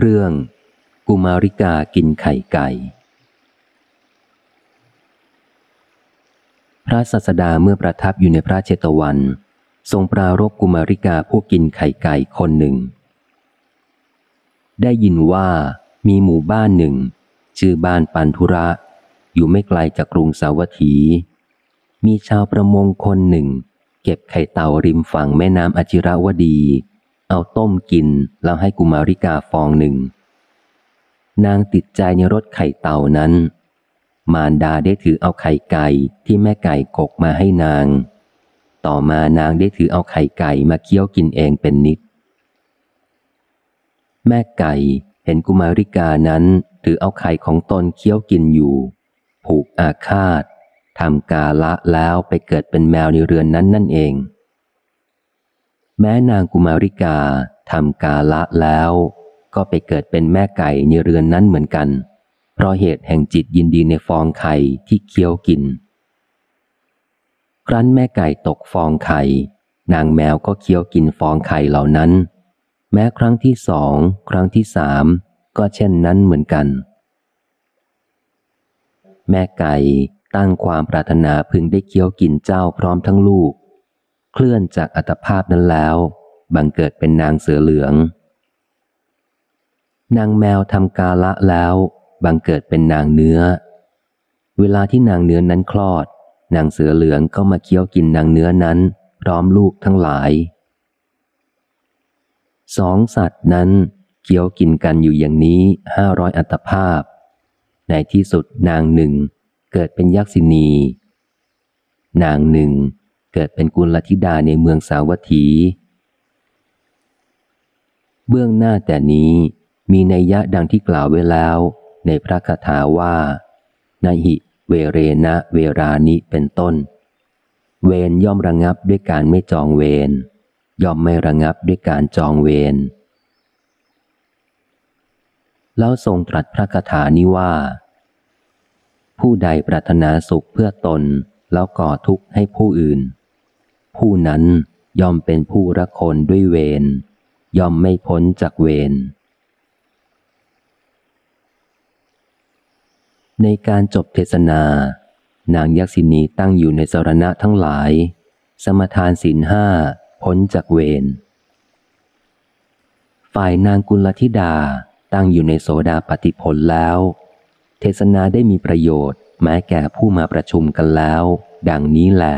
เรื่อง กุมาริกากินไข่ไก่ พระสัสดาเมื่อประทับอยู่ในพระเจตวัน ทรงปรารบกุมาริกาผู้กินไข่ไก่คนหนึ่ง ได้ยินว่ามีหมู่บ้านหนึ่ง ชื่อบ้านปันธุระ อยู่ไม่ไกลจากกรุงสาวัตถี มีชาวประมงคนหนึ่ง เก็บไข่เต่าริมฝั่งแม่น้ำอจิรวดี เอาต้มกินแล้วให้กุมาริกาฟองหนึ่ง นางติดใจในรสไข่เต่านั้น มารดาได้ถือเอาไข่ไก่ที่แม่ไก่กกมาให้นาง ต่อมานางได้ถือเอาไข่ไก่มาเคี้ยวกินเองเป็นนิด แม่ไก่เห็นกุมาริกานั้นถือเอาไข่ของตนเคี้ยวกินอยู่ ผูกอาฆาตทำกาละแล้วไปเกิดเป็นแมวในเรือนนั้นนั่นเอง แม้นางกุมาริกาทำกาละแล้ว ก็ไปเกิดเป็นแม่ไก่ในเรือนนั้นเหมือนกัน เพราะเหตุแห่งจิตยินดีในฟองไข่ที่เคี้ยวกิน ครั้นแม่ไก่ตกฟองไข่ นางแมวก็เคี้ยวกินฟองไข่เหล่านั้น แม้ครั้งที่สองครั้งที่สามก็เช่นนั้นเหมือนกัน แม่ไก่ตั้งความปรารถนาพึงได้เคี้ยวกินเจ้าพร้อมทั้งลูก เคลื่อนจากอัตภาพนั้นแล้ว บังเกิดเป็นนางเสือเหลือง นางแมวทำกาละแล้ว บังเกิดเป็นนางเนื้อ เวลาที่นางเนื้อนั้นคลอด นางเสือเหลืองก็มาเคี้ยวกินนางเนื้อนั้น พร้อมลูกทั้งหลาย สองสัตว์นั้นเคี้ยวกินกันอยู่อย่างนี้ห้าร้อยอัตภาพ ในที่สุดนางหนึ่งเกิดเป็นยักษินี นางหนึ่ง เกิดเป็นกุลธิดาในเมืองสาวัตถี เบื้องหน้าแต่นี้มีนัยยะดังที่กล่าวไว้แล้ว ในพระคาถาว่านาหิ เวเรนะเวรานิเป็นต้น เวรย่อมระงับด้วยการไม่จองเวรย่อมไม่ระงับด้วยการจองเวรแล้วทรงตรัสพระคาถานี้ว่า ผู้ใดปรารถนาสุขเพื่อตนแล้วก่อทุกข์ให้ผู้อื่น ผู้นั้นย่อมเป็นผู้รักคนด้วยเวรย่อมไม่พ้นจากเวรในการจบเทศนา นางยักษินีตั้งอยู่ในสรณะทั้งหลาย สมทานศีลห้าพ้นจากเวรฝ่ายนางกุลธิดาตั้งอยู่ในโสดาปฏิผลแล้ว เทศนาได้มีประโยชน์แม้แก่ผู้มาประชุมกันแล้ว ดังนี้แหละ